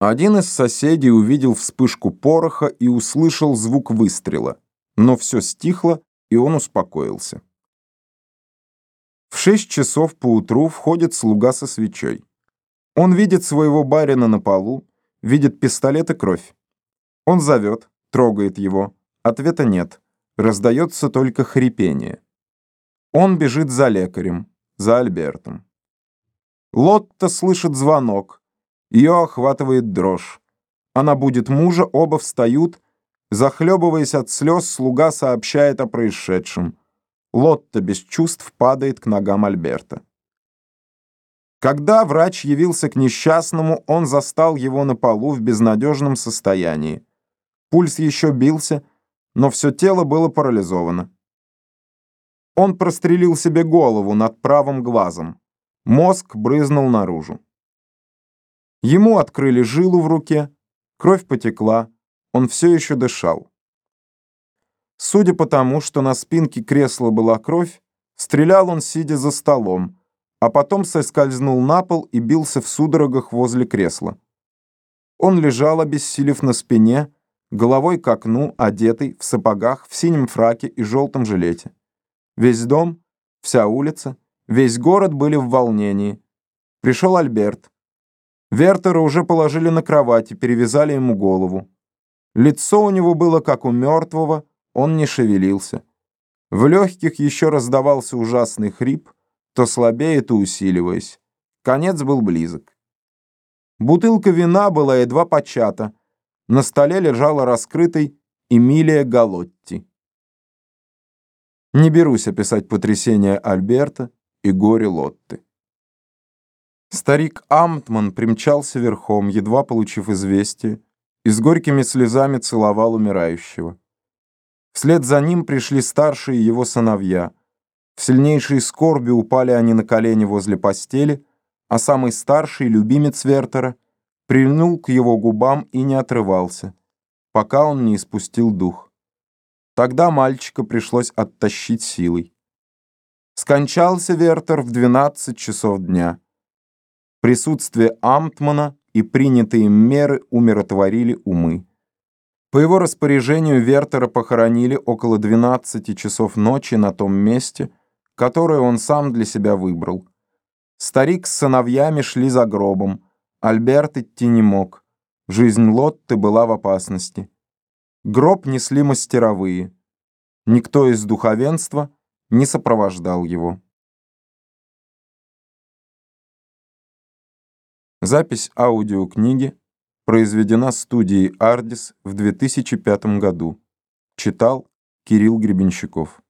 Один из соседей увидел вспышку пороха и услышал звук выстрела, но все стихло, и он успокоился. В шесть часов поутру входит слуга со свечой. Он видит своего барина на полу, видит пистолет и кровь. Он зовет, трогает его. Ответа нет. Раздается только хрипение. Он бежит за лекарем, за Альбертом. Лотта слышит звонок, ее охватывает дрожь. Она будет мужа, оба встают. Захлебываясь от слез, слуга сообщает о происшедшем. Лотта без чувств падает к ногам Альберта. Когда врач явился к несчастному, он застал его на полу в безнадежном состоянии. Пульс еще бился, но все тело было парализовано. Он прострелил себе голову над правым глазом. Мозг брызнул наружу. Ему открыли жилу в руке, кровь потекла, он все еще дышал. Судя по тому, что на спинке кресла была кровь, стрелял он, сидя за столом, а потом соскользнул на пол и бился в судорогах возле кресла. Он лежал, обессилев на спине, головой к окну, одетый, в сапогах, в синем фраке и желтом жилете. Весь дом, вся улица, весь город были в волнении. Пришел Альберт. Вертера уже положили на кровать и перевязали ему голову. Лицо у него было как у мертвого, он не шевелился. В легких еще раздавался ужасный хрип, то слабее, то усиливаясь. Конец был близок. Бутылка вина была едва почата. На столе лежала раскрытой Эмилия Галотти. Не берусь описать потрясение Альберта и горе Лотты. Старик Амтман примчался верхом, едва получив известие, и с горькими слезами целовал умирающего. Вслед за ним пришли старшие его сыновья. В сильнейшей скорби упали они на колени возле постели, а самый старший, любимец Вертера, прильнул к его губам и не отрывался, пока он не испустил дух. Тогда мальчика пришлось оттащить силой. Скончался Вертер в 12 часов дня. Присутствие Амтмана и принятые меры умиротворили умы. По его распоряжению Вертера похоронили около 12 часов ночи на том месте, которое он сам для себя выбрал. Старик с сыновьями шли за гробом. Альберт идти не мог. Жизнь Лотты была в опасности. Гроб несли мастеровые. Никто из духовенства не сопровождал его. Запись аудиокниги произведена студией «Ардис» в 2005 году. Читал Кирилл Гребенщиков.